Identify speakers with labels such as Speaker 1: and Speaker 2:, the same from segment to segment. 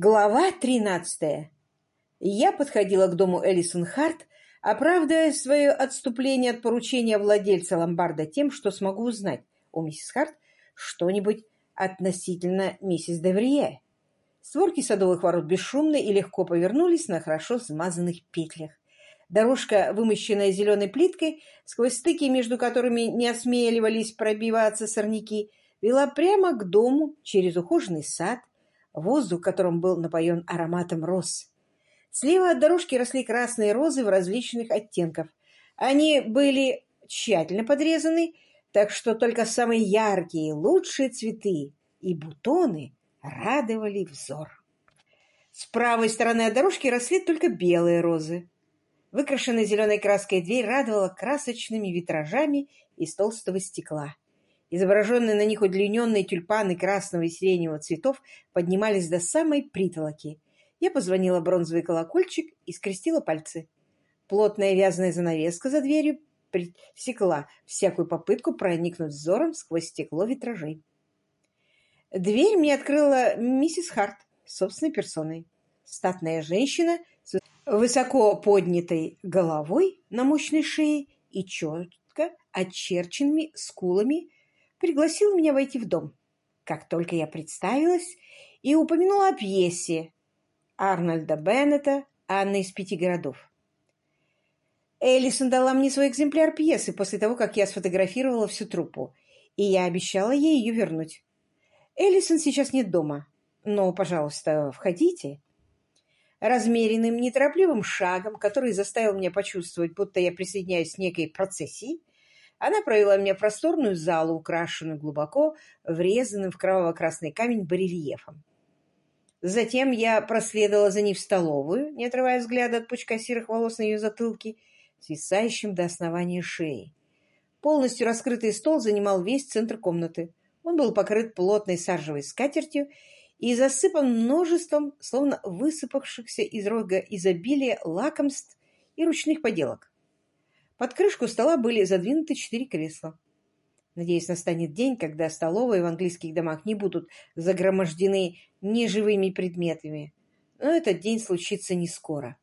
Speaker 1: Глава 13. Я подходила к дому Элисон Харт, оправдывая свое отступление от поручения владельца ломбарда тем, что смогу узнать у миссис Харт что-нибудь относительно миссис Деврие. Створки садовых ворот бесшумно и легко повернулись на хорошо смазанных петлях. Дорожка, вымощенная зеленой плиткой, сквозь стыки, между которыми не осмеливались пробиваться сорняки, вела прямо к дому через ухоженный сад, воздух которым был напоен ароматом роз. Слева от дорожки росли красные розы в различных оттенков. Они были тщательно подрезаны, так что только самые яркие, лучшие цветы и бутоны радовали взор. С правой стороны от дорожки росли только белые розы. Выкрашенная зеленой краской дверь радовала красочными витражами из толстого стекла. Изображенные на них удлиненные тюльпаны красного и сиреневого цветов поднимались до самой притолоки. Я позвонила бронзовый колокольчик и скрестила пальцы. Плотная вязаная занавеска за дверью пресекла всякую попытку проникнуть взором сквозь стекло витражей. Дверь мне открыла миссис Харт собственной персоной. Статная женщина с высоко поднятой головой на мощной шее и четко очерченными скулами пригласил меня войти в дом. Как только я представилась и упомянула о пьесе Арнольда Беннета «Анна из пяти городов». Эллисон дала мне свой экземпляр пьесы после того, как я сфотографировала всю труппу, и я обещала ей ее вернуть. Эллисон сейчас нет дома, но, пожалуйста, входите. Размеренным, неторопливым шагом, который заставил меня почувствовать, будто я присоединяюсь к некой процессии, она провела меня в просторную залу, украшенную глубоко врезанным в кроваво-красный камень барельефом. Затем я проследовала за ней в столовую, не отрывая взгляда от пучка серых волос на ее затылке, свисающим до основания шеи. Полностью раскрытый стол занимал весь центр комнаты. Он был покрыт плотной саржевой скатертью и засыпан множеством, словно высыпавшихся из рога изобилия лакомств и ручных поделок. Под крышку стола были задвинуты четыре кресла. Надеюсь, настанет день, когда столовые в английских домах не будут загромождены неживыми предметами. Но этот день случится не скоро.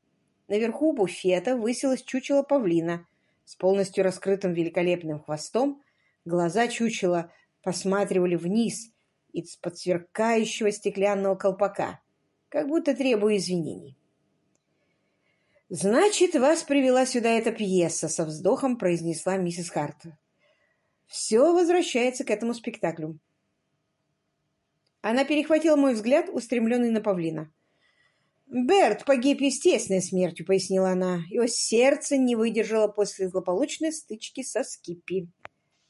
Speaker 1: Наверху буфета высилось чучело павлина с полностью раскрытым великолепным хвостом. Глаза чучела посматривали вниз из-под сверкающего стеклянного колпака, как будто требуя извинений. «Значит, вас привела сюда эта пьеса», — со вздохом произнесла миссис Харт. «Все возвращается к этому спектаклю». Она перехватила мой взгляд, устремленный на павлина. «Берт погиб естественной смертью», — пояснила она. «Его сердце не выдержало после злополучной стычки со Скиппи».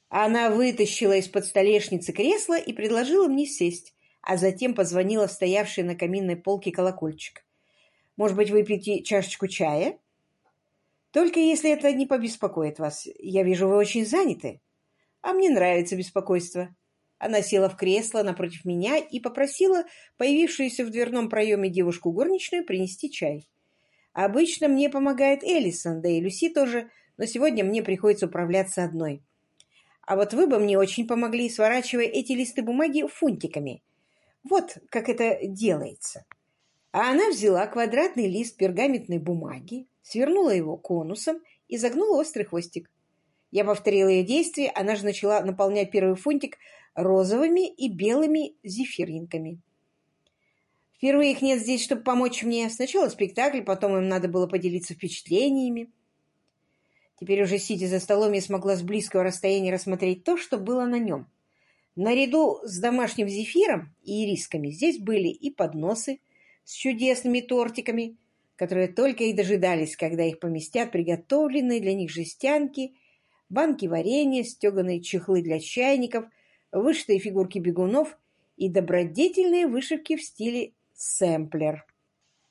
Speaker 1: Она вытащила из-под столешницы кресло и предложила мне сесть, а затем позвонила в стоявший на каминной полке колокольчик. Может быть, выпьете чашечку чая? Только если это не побеспокоит вас. Я вижу, вы очень заняты. А мне нравится беспокойство. Она села в кресло напротив меня и попросила появившуюся в дверном проеме девушку горничную принести чай. Обычно мне помогает Элисон, да и Люси тоже, но сегодня мне приходится управляться одной. А вот вы бы мне очень помогли, сворачивая эти листы бумаги фунтиками. Вот как это делается. А она взяла квадратный лист пергаментной бумаги, свернула его конусом и загнула острый хвостик. Я повторила ее действие, она же начала наполнять первый фунтик розовыми и белыми зефиринками. Впервые их нет здесь, чтобы помочь мне. Сначала спектакль, потом им надо было поделиться впечатлениями. Теперь уже сидя за столом, я смогла с близкого расстояния рассмотреть то, что было на нем. Наряду с домашним зефиром и ирисками здесь были и подносы, с чудесными тортиками, которые только и дожидались, когда их поместят приготовленные для них жестянки, банки варенья, стеганые чехлы для чайников, вышитые фигурки бегунов и добродетельные вышивки в стиле сэмплер.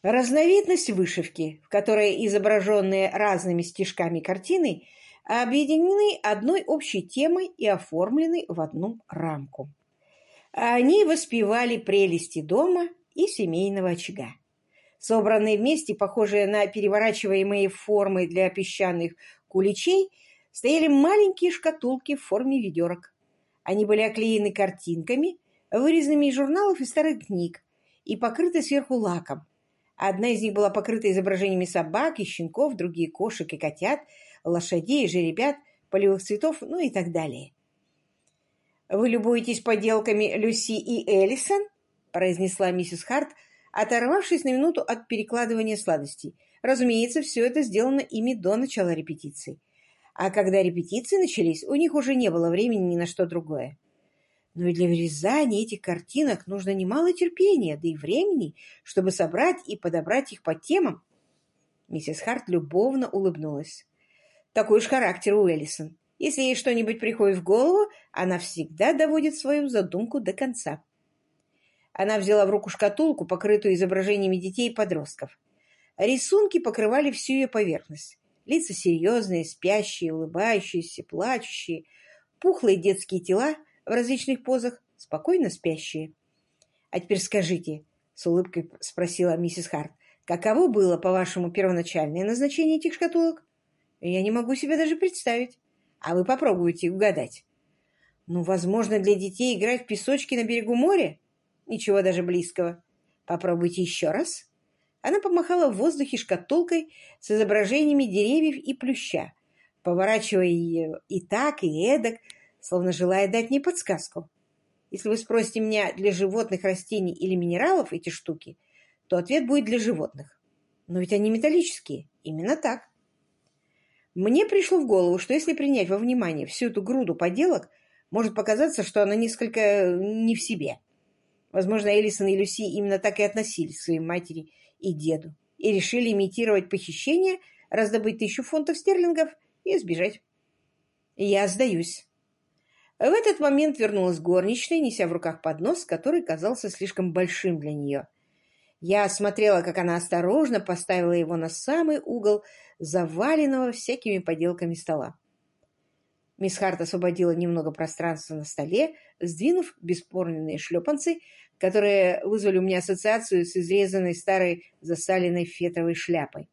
Speaker 1: Разновидность вышивки, в которой изображенные разными стежками картины объединены одной общей темой и оформлены в одну рамку. Они воспевали прелести дома и семейного очага. Собранные вместе, похожие на переворачиваемые формы для песчаных куличей, стояли маленькие шкатулки в форме ведерок. Они были оклеены картинками, вырезанными из журналов и старых книг, и покрыты сверху лаком. Одна из них была покрыта изображениями собак и щенков, другие — кошек и котят, лошадей и жеребят, полевых цветов, ну и так далее. «Вы любуетесь поделками Люси и Эллисон?» — произнесла миссис Харт, оторвавшись на минуту от перекладывания сладостей. Разумеется, все это сделано ими до начала репетиции. А когда репетиции начались, у них уже не было времени ни на что другое. Но и для вырезания этих картинок нужно немало терпения, да и времени, чтобы собрать и подобрать их по темам. Миссис Харт любовно улыбнулась. Такой уж характер у Эллисон. Если ей что-нибудь приходит в голову, она всегда доводит свою задумку до конца. Она взяла в руку шкатулку, покрытую изображениями детей и подростков. Рисунки покрывали всю ее поверхность. Лица серьезные, спящие, улыбающиеся, плачущие, пухлые детские тела — в различных позах, спокойно спящие. «А теперь скажите», — с улыбкой спросила миссис Харт, «каково было, по-вашему, первоначальное назначение этих шкатулок?» «Я не могу себе даже представить. А вы попробуйте угадать». «Ну, возможно, для детей играть в песочки на берегу моря?» «Ничего даже близкого. Попробуйте еще раз». Она помахала в воздухе шкатулкой с изображениями деревьев и плюща, поворачивая ее и так, и эдак, словно желая дать мне подсказку. Если вы спросите меня для животных, растений или минералов эти штуки, то ответ будет для животных. Но ведь они металлические. Именно так. Мне пришло в голову, что если принять во внимание всю эту груду поделок, может показаться, что она несколько э, не в себе. Возможно, Элисон и Люси именно так и относились к своей матери и деду и решили имитировать похищение, раздобыть тысячу фунтов стерлингов и сбежать. Я сдаюсь. В этот момент вернулась горничная, неся в руках поднос, который казался слишком большим для нее. Я смотрела, как она осторожно поставила его на самый угол заваленного всякими поделками стола. Мисс Харт освободила немного пространства на столе, сдвинув беспорные шлепанцы, которые вызвали у меня ассоциацию с изрезанной старой засаленной фетровой шляпой.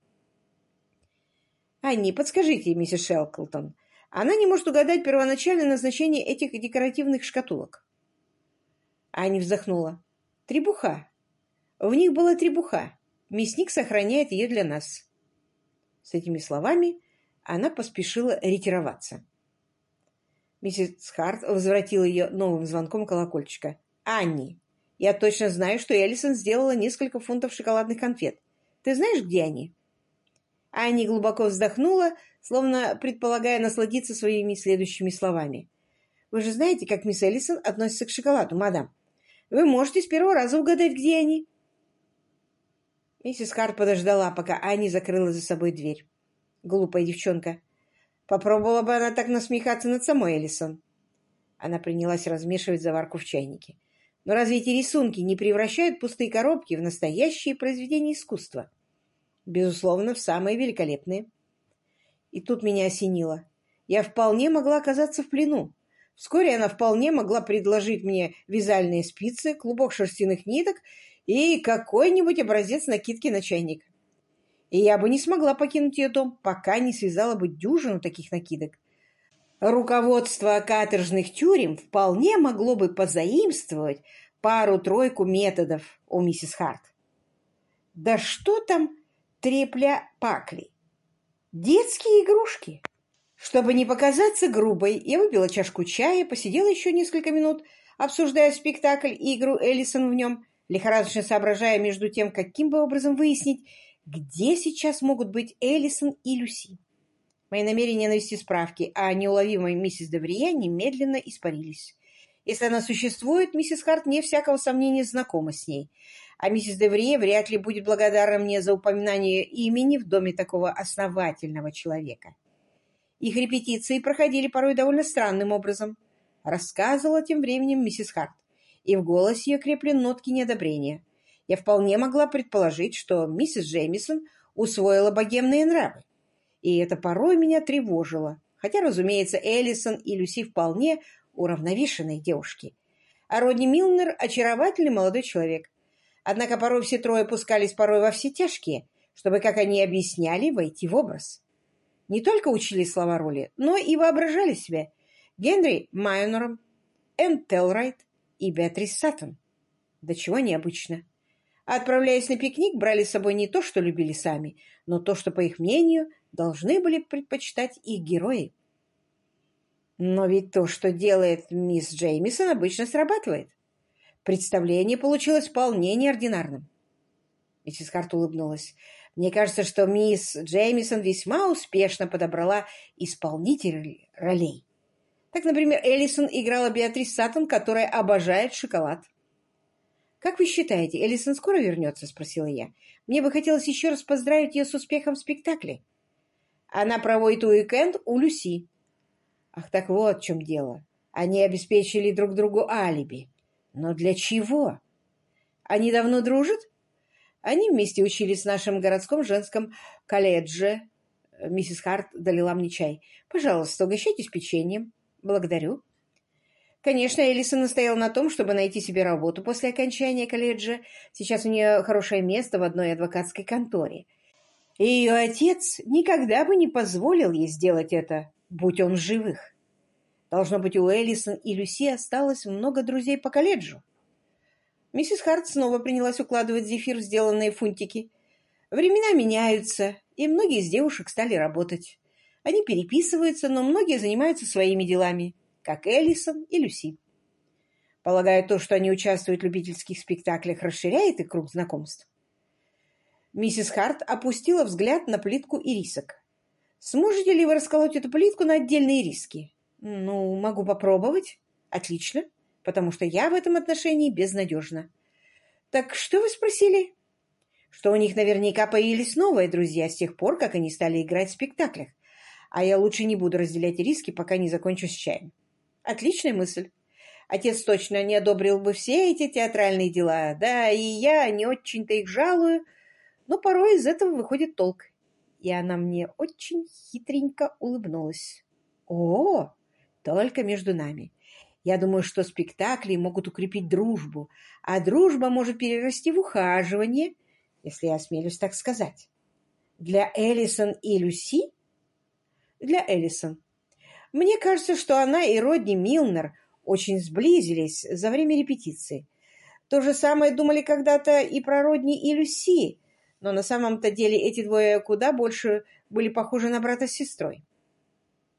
Speaker 1: «Анни, подскажите, миссис Шелклтон, она не может угадать первоначальное назначение этих декоративных шкатулок. Аня вздохнула. Требуха. В них была требуха. Мясник сохраняет ее для нас. С этими словами она поспешила ретироваться. Миссис Харт возвратила ее новым звонком колокольчика. «Анни, я точно знаю, что Эллисон сделала несколько фунтов шоколадных конфет. Ты знаешь, где они?» Анни глубоко вздохнула, словно предполагая насладиться своими следующими словами. «Вы же знаете, как мисс Эллисон относится к шоколаду, мадам. Вы можете с первого раза угадать, где они». Миссис Харт подождала, пока Анни закрыла за собой дверь. Глупая девчонка. Попробовала бы она так насмехаться над самой Эллисон. Она принялась размешивать заварку в чайнике. Но разве эти рисунки не превращают пустые коробки в настоящие произведения искусства? Безусловно, в самые великолепные. И тут меня осенило. Я вполне могла оказаться в плену. Вскоре она вполне могла предложить мне вязальные спицы, клубок шерстяных ниток и какой-нибудь образец накидки на чайник. И я бы не смогла покинуть ее дом, пока не связала бы дюжину таких накидок. Руководство каторжных тюрем вполне могло бы позаимствовать пару-тройку методов у миссис Харт. Да что там трепля-пакли? Детские игрушки. Чтобы не показаться грубой, я выпила чашку чая, посидела еще несколько минут, обсуждая спектакль и игру Эллисон в нем, лихорадочно соображая между тем, каким бы образом выяснить, где сейчас могут быть Эллисон и Люси. Мои намерения навести справки о неуловимой миссис Деврия немедленно испарились. Если она существует, миссис Харт, не всякого сомнения, знакома с ней а миссис Деврие вряд ли будет благодарна мне за упоминание имени в доме такого основательного человека. Их репетиции проходили порой довольно странным образом, рассказывала тем временем миссис Харт, и в голосе ее крепли нотки неодобрения. Я вполне могла предположить, что миссис Джеймисон усвоила богемные нравы, и это порой меня тревожило, хотя, разумеется, Эллисон и Люси вполне уравновешенные девушки. А Родни Милнер – очаровательный молодой человек, Однако порой все трое пускались порой во все тяжкие, чтобы, как они объясняли, войти в образ. Не только учили слова роли, но и воображали себя Генри Майнером, Энн Телрайт и Беатрис Саттон. До чего необычно. А отправляясь на пикник, брали с собой не то, что любили сами, но то, что, по их мнению, должны были предпочитать их герои. Но ведь то, что делает мисс Джеймисон, обычно срабатывает. Представление получилось вполне неординарным. Миссис Харт улыбнулась. Мне кажется, что мисс Джеймисон весьма успешно подобрала исполнителей ролей. Так, например, Эллисон играла Беатрис Саттон, которая обожает шоколад. «Как вы считаете, Эллисон скоро вернется?» — спросила я. «Мне бы хотелось еще раз поздравить ее с успехом в спектакле». Она проводит уикенд у Люси. Ах, так вот в чем дело. Они обеспечили друг другу алиби. Но для чего? Они давно дружат? Они вместе учились в нашем городском женском колледже. Миссис Харт долила мне чай. Пожалуйста, угощайтесь печеньем. Благодарю. Конечно, Элиса настояла на том, чтобы найти себе работу после окончания колледжа. Сейчас у нее хорошее место в одной адвокатской конторе. И ее отец никогда бы не позволил ей сделать это, будь он живых. Должно быть, у Элисон и Люси осталось много друзей по колледжу. Миссис Харт снова принялась укладывать зефир в сделанные фунтики. Времена меняются, и многие из девушек стали работать. Они переписываются, но многие занимаются своими делами как Эллисон и Люси. Полагаю, то, что они участвуют в любительских спектаклях, расширяет их круг знакомств. Миссис Харт опустила взгляд на плитку ирисок. «Сможете ли вы расколоть эту плитку на отдельные риски?» «Ну, могу попробовать». «Отлично, потому что я в этом отношении безнадежна». «Так что вы спросили?» «Что у них наверняка появились новые друзья с тех пор, как они стали играть в спектаклях. А я лучше не буду разделять риски, пока не закончу с чаем». Отличная мысль. Отец точно не одобрил бы все эти театральные дела. Да, и я не очень-то их жалую, но порой из этого выходит толк. И она мне очень хитренько улыбнулась. О, только между нами. Я думаю, что спектакли могут укрепить дружбу, а дружба может перерасти в ухаживание, если я осмелюсь так сказать. Для Эллисон и Люси? Для Эллисон. Мне кажется, что она и Родни Милнер очень сблизились за время репетиции. То же самое думали когда-то и про Родни и Люси, но на самом-то деле эти двое куда больше были похожи на брата с сестрой.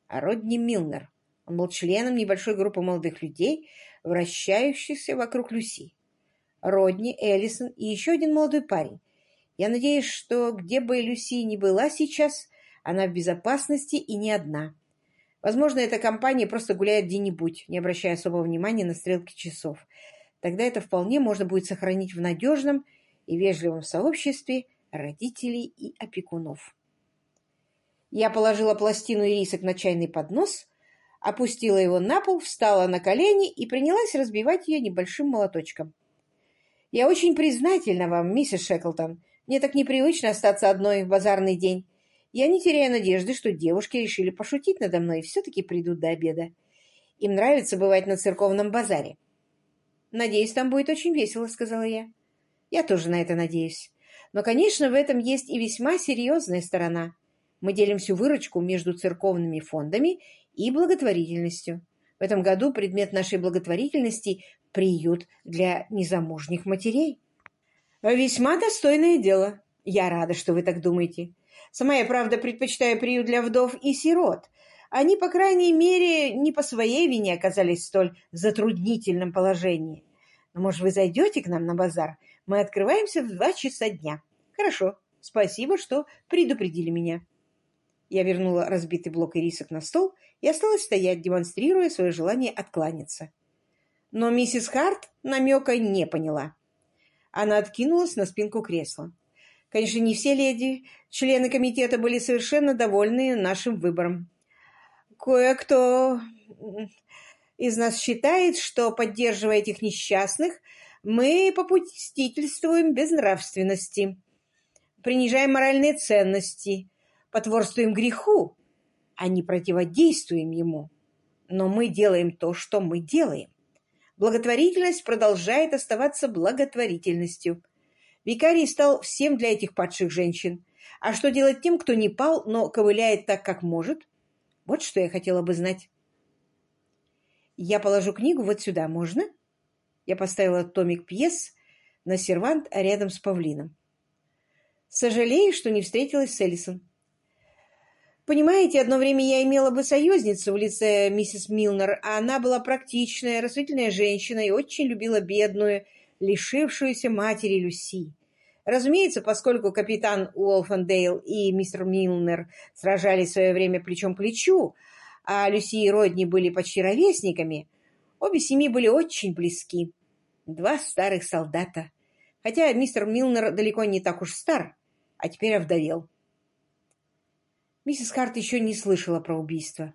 Speaker 1: А Родни Милнер, он был членом небольшой группы молодых людей, вращающихся вокруг Люси. Родни, Эллисон и еще один молодой парень. Я надеюсь, что где бы Люси ни была сейчас, она в безопасности и не одна. Возможно, эта компания просто гуляет где-нибудь, не обращая особого внимания на стрелки часов. Тогда это вполне можно будет сохранить в надежном и вежливом сообществе родителей и опекунов. Я положила пластину ирисок на чайный поднос, опустила его на пол, встала на колени и принялась разбивать ее небольшим молоточком. «Я очень признательна вам, миссис Шеклтон. Мне так непривычно остаться одной в базарный день. Я не теряю надежды, что девушки решили пошутить надо мной и все-таки придут до обеда. Им нравится бывать на церковном базаре. «Надеюсь, там будет очень весело», — сказала я. «Я тоже на это надеюсь. Но, конечно, в этом есть и весьма серьезная сторона. Мы делим всю выручку между церковными фондами и благотворительностью. В этом году предмет нашей благотворительности — приют для незамужних матерей». «Весьма достойное дело. Я рада, что вы так думаете. Сама я, правда, предпочитаю приют для вдов и сирот. Они, по крайней мере, не по своей вине оказались в столь затруднительном положении. Но, может, вы зайдете к нам на базар? Мы открываемся в два часа дня. Хорошо. Спасибо, что предупредили меня. Я вернула разбитый блок ирисок на стол и осталась стоять, демонстрируя свое желание откланяться. Но миссис Харт намека не поняла. Она откинулась на спинку кресла. Конечно, не все леди, члены комитета были совершенно довольны нашим выбором. Кое-кто из нас считает, что, поддерживая этих несчастных, мы попустительствуем безнравственности, принижаем моральные ценности, потворствуем греху, а не противодействуем ему. Но мы делаем то, что мы делаем. Благотворительность продолжает оставаться благотворительностью – Викарий стал всем для этих падших женщин. А что делать тем, кто не пал, но ковыляет так, как может? Вот что я хотела бы знать. Я положу книгу вот сюда, можно? Я поставила томик пьес на сервант рядом с павлином. Сожалею, что не встретилась с Эллисон. Понимаете, одно время я имела бы союзницу в лице миссис Милнер, а она была практичная, рассудительная женщина и очень любила бедную, лишившуюся матери Люси. Разумеется, поскольку капитан Уолфендейл и мистер Милнер сражались в свое время плечом к плечу, а Люси и Родни были почти ровесниками, обе семьи были очень близки. Два старых солдата. Хотя мистер Милнер далеко не так уж стар, а теперь овдовел. Миссис Харт еще не слышала про убийство.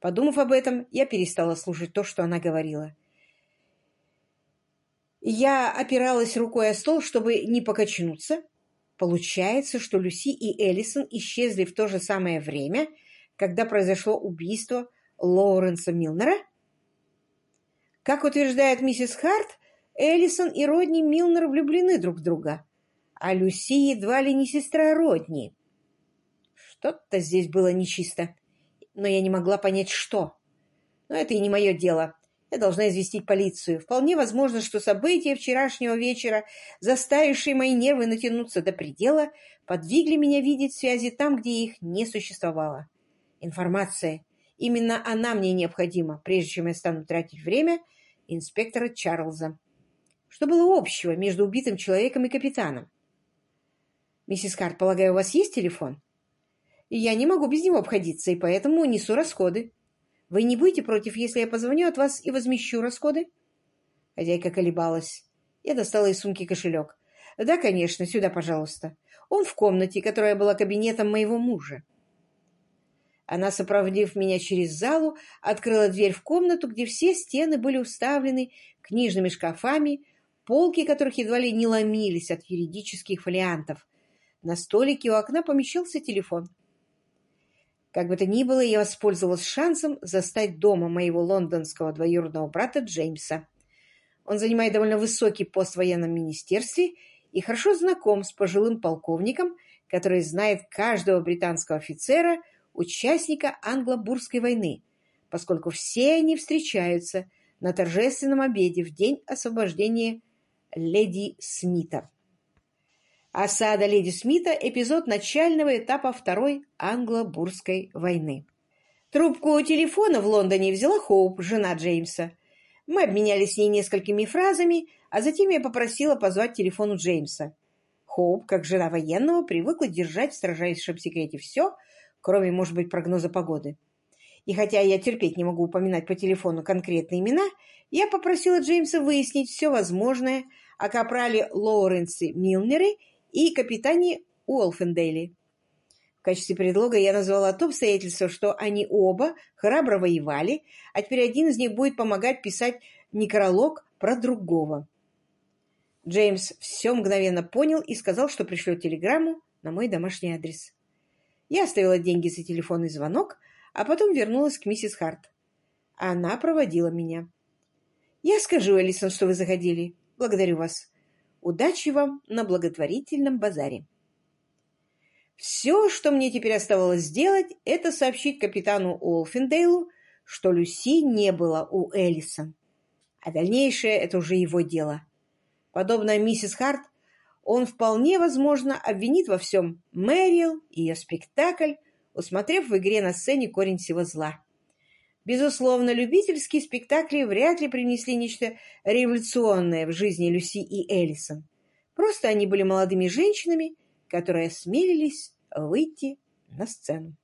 Speaker 1: Подумав об этом, я перестала слушать то, что она говорила. Я опиралась рукой о стол, чтобы не покачнуться. Получается, что Люси и Эллисон исчезли в то же самое время, когда произошло убийство Лоуренса Милнера? Как утверждает миссис Харт, Эллисон и Родни Милнер влюблены друг в друга, а Люси едва ли не сестра Родни. Что-то здесь было нечисто, но я не могла понять, что. Но это и не мое дело. Я должна известить полицию. Вполне возможно, что события вчерашнего вечера, заставившие мои нервы натянуться до предела, подвигли меня видеть связи там, где их не существовало. Информация. Именно она мне необходима, прежде чем я стану тратить время инспектора Чарльза. Что было общего между убитым человеком и капитаном? Миссис Карт, полагаю, у вас есть телефон? я не могу без него обходиться, и поэтому несу расходы. Вы не будете против, если я позвоню от вас и возмещу расходы?» Хозяйка колебалась. Я достала из сумки кошелек. «Да, конечно, сюда, пожалуйста. Он в комнате, которая была кабинетом моего мужа». Она, сопроводив меня через залу, открыла дверь в комнату, где все стены были уставлены книжными шкафами, полки которых едва ли не ломились от юридических фолиантов. На столике у окна помещался телефон. Как бы то ни было, я воспользовалась шансом застать дома моего лондонского двоюродного брата Джеймса. Он занимает довольно высокий пост в военном министерстве и хорошо знаком с пожилым полковником, который знает каждого британского офицера, участника англо-бурской войны, поскольку все они встречаются на торжественном обеде в день освобождения леди Смита. Осада леди Смита – эпизод начального этапа Второй англо-бурской войны. Трубку телефона в Лондоне взяла Хоуп, жена Джеймса. Мы обменялись с ней несколькими фразами, а затем я попросила позвать телефону Джеймса. Хоуп, как жена военного, привыкла держать в строжайшем секрете все, кроме, может быть, прогноза погоды. И хотя я терпеть не могу упоминать по телефону конкретные имена, я попросила Джеймса выяснить все возможное о капрале Лоуренсе Милнере и капитане Уолфендейли. В качестве предлога я назвала то обстоятельство, что они оба храбро воевали, а теперь один из них будет помогать писать некролог про другого. Джеймс все мгновенно понял и сказал, что пришлет телеграмму на мой домашний адрес. Я оставила деньги за телефонный звонок, а потом вернулась к миссис Харт. Она проводила меня. «Я скажу, Элисон, что вы заходили. Благодарю вас. Удачи вам на благотворительном базаре. Все, что мне теперь оставалось сделать, это сообщить капитану Олфендейлу, что Люси не было у Эллисон. А дальнейшее — это уже его дело. Подобно миссис Харт, он вполне возможно обвинит во всем Мэрил и ее спектакль, усмотрев в игре на сцене корень всего зла. Безусловно, любительские спектакли вряд ли принесли нечто революционное в жизни Люси и Эллисон. Просто они были молодыми женщинами, которые осмелились выйти на сцену.